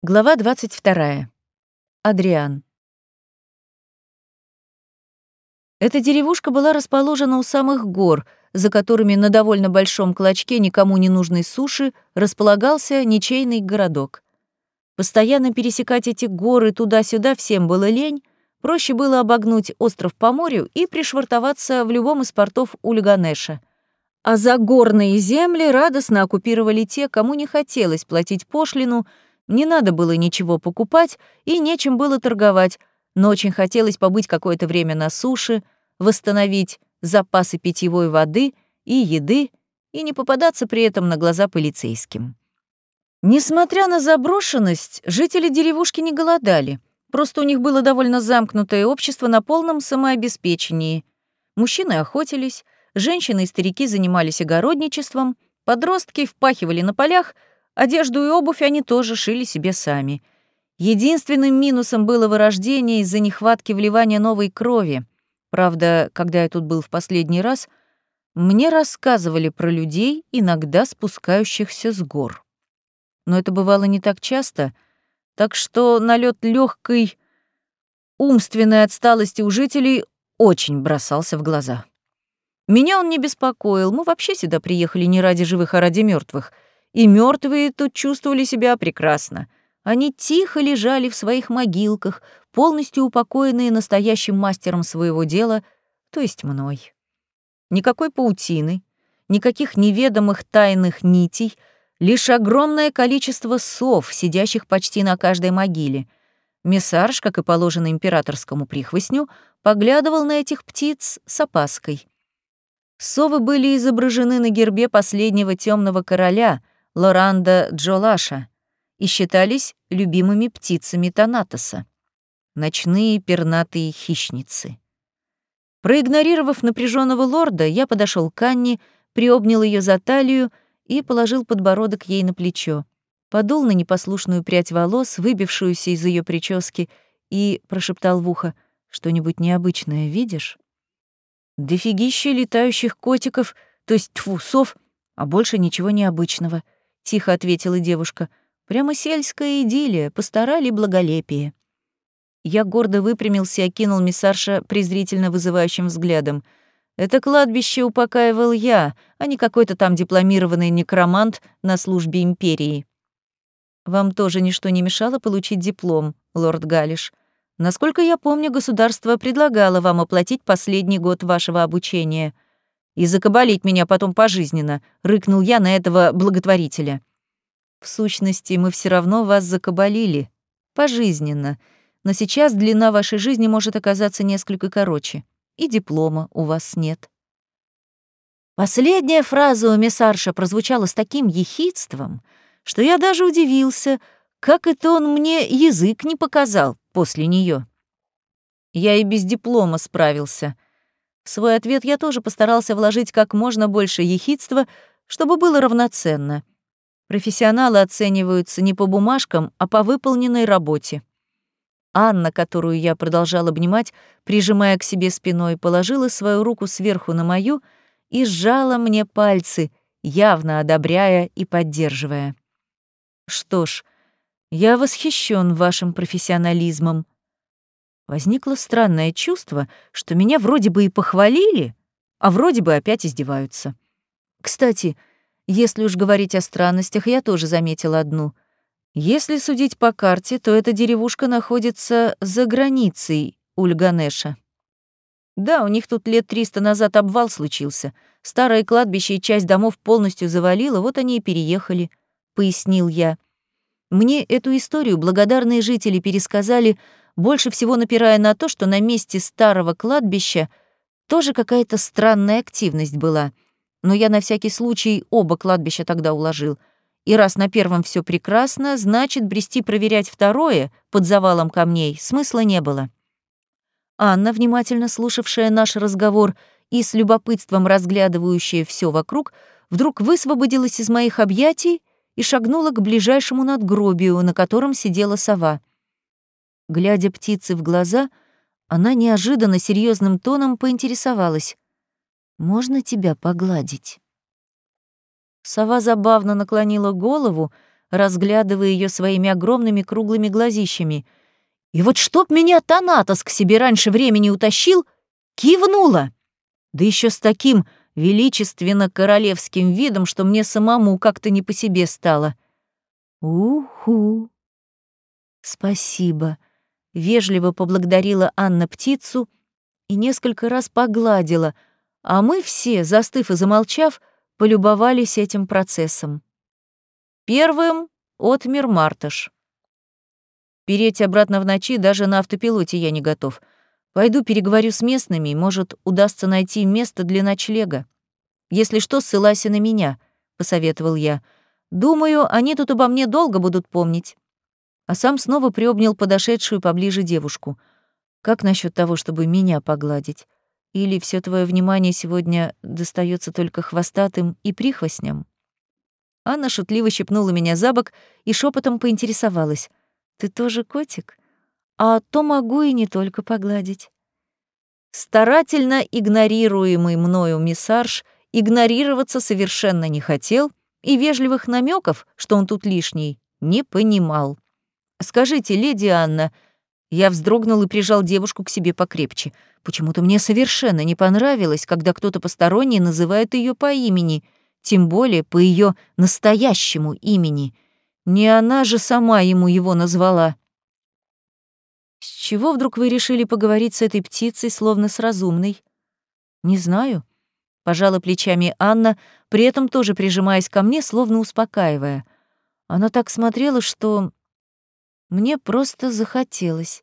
Глава 22. Адриан. Эта деревушка была расположена у самых гор, за которыми на довольно большом клочке никому не нужной суши располагался ничейный городок. Постоянно пересекать эти горы туда-сюда всем было лень, проще было обогнуть остров по морю и пришвартоваться в любом из портов Ульганеша. А загорные земли радостно оккупировали те, кому не хотелось платить пошлину, не надо было ничего покупать и нечем было торговать, но очень хотелось побыть какое-то время на суше, восстановить запасы питьевой воды и еды и не попадаться при этом на глаза полицейским. Несмотря на заброшенность, жители деревушки не голодали. Просто у них было довольно замкнутое общество на полном самообеспечении. Мужчины охотились, женщины и старики занимались огородничеством, подростки впахивали на полях, одежду и обувь они тоже шили себе сами — Единственным минусом было вырождение из-за нехватки вливания новой крови. Правда, когда я тут был в последний раз, мне рассказывали про людей, иногда спускающихся с гор. Но это бывало не так часто, так что налет легкой умственной отсталости у жителей очень бросался в глаза. Меня он не беспокоил, мы вообще сюда приехали не ради живых, а ради мертвых, и мертвые тут чувствовали себя прекрасно — они тихо лежали в своих могилках, полностью упокоенные настоящим мастером своего дела, то есть мной. Никакой паутины, никаких неведомых тайных нитей, лишь огромное количество сов, сидящих почти на каждой могиле. Мессарж, как и положено императорскому прихвостню, поглядывал на этих птиц с опаской. Совы были изображены на гербе последнего темного короля, Лоранда Джолаша, и считались любимыми птицами Танатоса. Ночные пернатые хищницы. Проигнорировав напряженного лорда, я подошел к Анне, приобнял ее за талию и положил подбородок ей на плечо. Подул на непослушную прядь волос, выбившуюся из ее прически, и прошептал в ухо, «Что-нибудь необычное видишь?» «Дофигища летающих котиков, то есть тфусов, а больше ничего необычного», — тихо ответила девушка. Прямо сельская идиллия, постарали благолепие. Я гордо выпрямился и окинул миссарша презрительно вызывающим взглядом. Это кладбище упокаивал я, а не какой-то там дипломированный некромант на службе империи. Вам тоже ничто не мешало получить диплом, лорд Галиш. Насколько я помню, государство предлагало вам оплатить последний год вашего обучения. И закабалить меня потом пожизненно, рыкнул я на этого благотворителя. В сущности, мы все равно вас закабалили. Пожизненно. Но сейчас длина вашей жизни может оказаться несколько короче. И диплома у вас нет. Последняя фраза у Мессарша прозвучала с таким ехидством, что я даже удивился, как это он мне язык не показал после нее. Я и без диплома справился. Свой ответ я тоже постарался вложить как можно больше ехидства, чтобы было равноценно — Профессионалы оцениваются не по бумажкам, а по выполненной работе. Анна, которую я продолжал обнимать, прижимая к себе спиной, положила свою руку сверху на мою и сжала мне пальцы, явно одобряя и поддерживая. Что ж, я восхищен вашим профессионализмом. Возникло странное чувство, что меня вроде бы и похвалили, а вроде бы опять издеваются. Кстати, если уж говорить о странностях, я тоже заметила одну. Если судить по карте, то эта деревушка находится за границей Ульганеша. Да, у них тут лет триста назад обвал случился. Старое кладбище и часть домов полностью завалило, вот они и переехали, — пояснил я. Мне эту историю благодарные жители пересказали, больше всего напирая на то, что на месте старого кладбища тоже какая-то странная активность была — но я на всякий случай оба кладбища тогда уложил. И раз на первом все прекрасно, значит, брести проверять второе под завалом камней смысла не было. Анна, внимательно слушавшая наш разговор и с любопытством разглядывающая все вокруг, вдруг высвободилась из моих объятий и шагнула к ближайшему надгробию, на котором сидела сова. Глядя птице в глаза, она неожиданно серьезным тоном поинтересовалась. Можно тебя погладить?» Сова забавно наклонила голову, разглядывая ее своими огромными круглыми глазищами. И вот чтоб меня Танатос к себе раньше времени утащил, кивнула. Да еще с таким величественно-королевским видом, что мне самому как-то не по себе стало. «Уху!» «Спасибо», — вежливо поблагодарила Анна птицу и несколько раз погладила, а мы все, застыв и замолчав, полюбовались этим процессом. Первым отмер Мартыш. Переть обратно в ночи даже на автопилоте я не готов. Пойду переговорю с местными, может, удастся найти место для ночлега. Если что, ссылайся на меня, — посоветовал я. Думаю, они тут обо мне долго будут помнить. А сам снова приобнял подошедшую поближе девушку. Как насчет того, чтобы меня погладить? Или все твое внимание сегодня достается только хвостатым и прихвостням? Анна шутливо щипнула меня за бок и шепотом поинтересовалась. «Ты тоже котик? А то могу и не только погладить». Старательно игнорируемый мною миссарж игнорироваться совершенно не хотел и вежливых намеков, что он тут лишний, не понимал. «Скажите, леди Анна...» Я вздрогнул и прижал девушку к себе покрепче. Почему-то мне совершенно не понравилось, когда кто-то посторонний называет ее по имени, тем более по ее настоящему имени. Не она же сама ему его назвала. С чего вдруг вы решили поговорить с этой птицей, словно с разумной? Не знаю. Пожала плечами Анна, при этом тоже прижимаясь ко мне, словно успокаивая. Она так смотрела, что мне просто захотелось.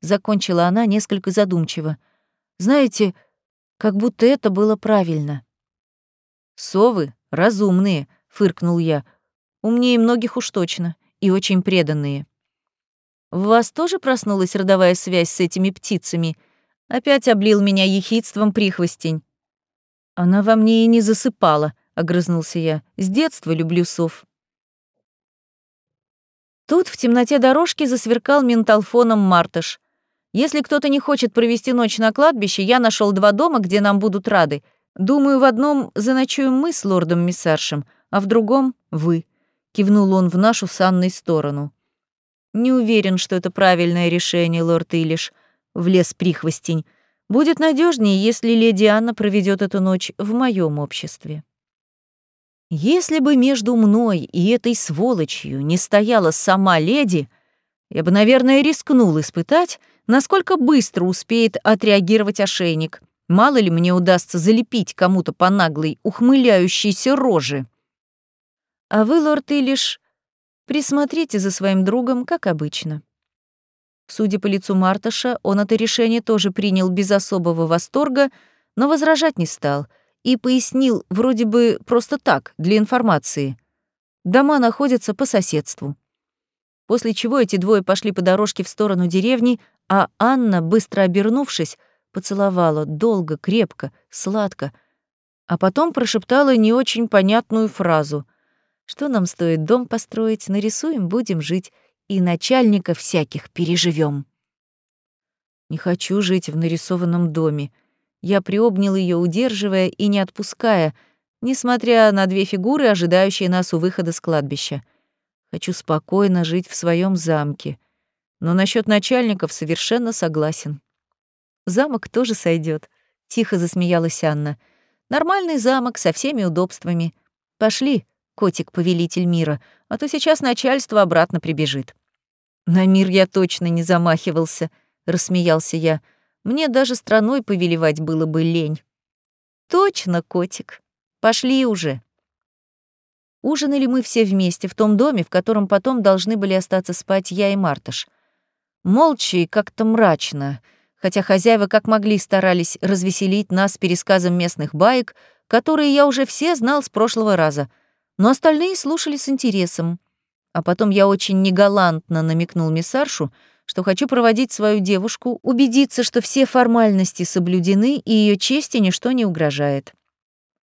Закончила она несколько задумчиво. Знаете, как будто это было правильно. «Совы разумные», — фыркнул я. «Умнее многих уж точно, и очень преданные». «В вас тоже проснулась родовая связь с этими птицами?» Опять облил меня ехидством прихвостень. «Она во мне и не засыпала», — огрызнулся я. «С детства люблю сов». Тут в темноте дорожки засверкал менталфоном Мартыш. Если кто-то не хочет провести ночь на кладбище, я нашел два дома, где нам будут рады. Думаю, в одном заночуем мы с лордом Миссаршем, а в другом — вы. Кивнул он в нашу с Анной сторону. Не уверен, что это правильное решение, лорд Илиш. Влез прихвостень. Будет надежнее, если леди Анна проведет эту ночь в моем обществе. Если бы между мной и этой сволочью не стояла сама леди, я бы, наверное, рискнул испытать, насколько быстро успеет отреагировать ошейник. Мало ли мне удастся залепить кому-то по наглой, ухмыляющейся роже. А вы, лорд Илиш, присмотрите за своим другом, как обычно. Судя по лицу Марташа, он это решение тоже принял без особого восторга, но возражать не стал — и пояснил вроде бы просто так, для информации. Дома находятся по соседству. После чего эти двое пошли по дорожке в сторону деревни, а Анна, быстро обернувшись, поцеловала долго, крепко, сладко, а потом прошептала не очень понятную фразу. «Что нам стоит дом построить, нарисуем, будем жить, и начальника всяких переживем. «Не хочу жить в нарисованном доме», я приобнял ее, удерживая и не отпуская, несмотря на две фигуры, ожидающие нас у выхода с кладбища. Хочу спокойно жить в своем замке. Но насчет начальников совершенно согласен. Замок тоже сойдет, тихо засмеялась Анна. Нормальный замок со всеми удобствами. Пошли, котик-повелитель мира, а то сейчас начальство обратно прибежит. На мир я точно не замахивался, рассмеялся я. Мне даже страной повелевать было бы лень. Точно, котик. Пошли уже. Ужинали мы все вместе в том доме, в котором потом должны были остаться спать я и Мартыш. Молча и как-то мрачно, хотя хозяева как могли старались развеселить нас пересказом местных баек, которые я уже все знал с прошлого раза, но остальные слушали с интересом. А потом я очень негалантно намекнул миссаршу, что хочу проводить свою девушку, убедиться, что все формальности соблюдены и ее чести ничто не угрожает.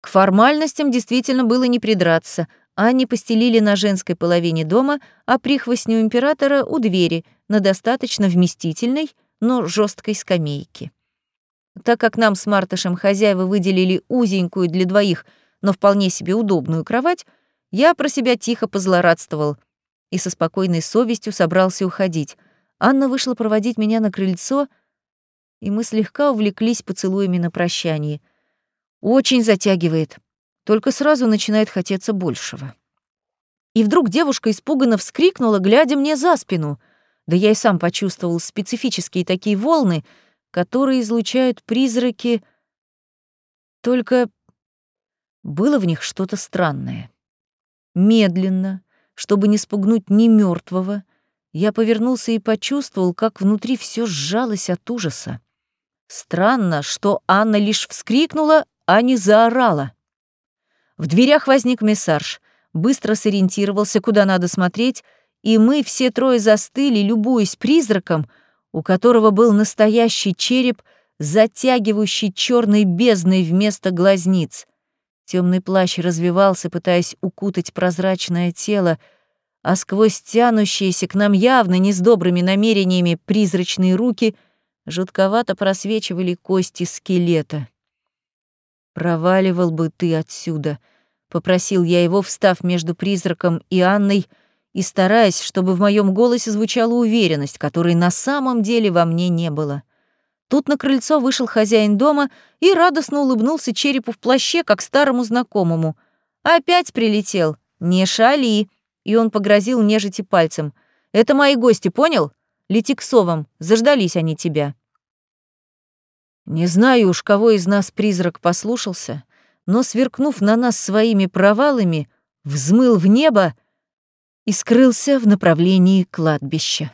К формальностям действительно было не придраться. Они постелили на женской половине дома, а прихвостню императора у двери на достаточно вместительной, но жесткой скамейке. Так как нам с Мартышем хозяева выделили узенькую для двоих, но вполне себе удобную кровать, я про себя тихо позлорадствовал. и со спокойной совестью собрался уходить. Анна вышла проводить меня на крыльцо, и мы слегка увлеклись поцелуями на прощании. Очень затягивает, только сразу начинает хотеться большего. И вдруг девушка испуганно вскрикнула, глядя мне за спину. Да я и сам почувствовал специфические такие волны, которые излучают призраки, только было в них что-то странное. Медленно, чтобы не спугнуть ни мертвого, я повернулся и почувствовал, как внутри все сжалось от ужаса. Странно, что Анна лишь вскрикнула, а не заорала. В дверях возник мессарж, быстро сориентировался, куда надо смотреть, и мы все трое застыли, любуясь призраком, у которого был настоящий череп, затягивающий черной бездной вместо глазниц. Темный плащ развивался, пытаясь укутать прозрачное тело, а сквозь тянущиеся к нам явно не с добрыми намерениями призрачные руки жутковато просвечивали кости скелета. «Проваливал бы ты отсюда», — попросил я его, встав между призраком и Анной, и стараясь, чтобы в моем голосе звучала уверенность, которой на самом деле во мне не было. Тут на крыльцо вышел хозяин дома и радостно улыбнулся черепу в плаще, как старому знакомому. «Опять прилетел? Не шали!» И он погрозил нежити пальцем. «Это мои гости, понял? Лети к совам, заждались они тебя». Не знаю уж, кого из нас призрак послушался, но, сверкнув на нас своими провалами, взмыл в небо и скрылся в направлении кладбища.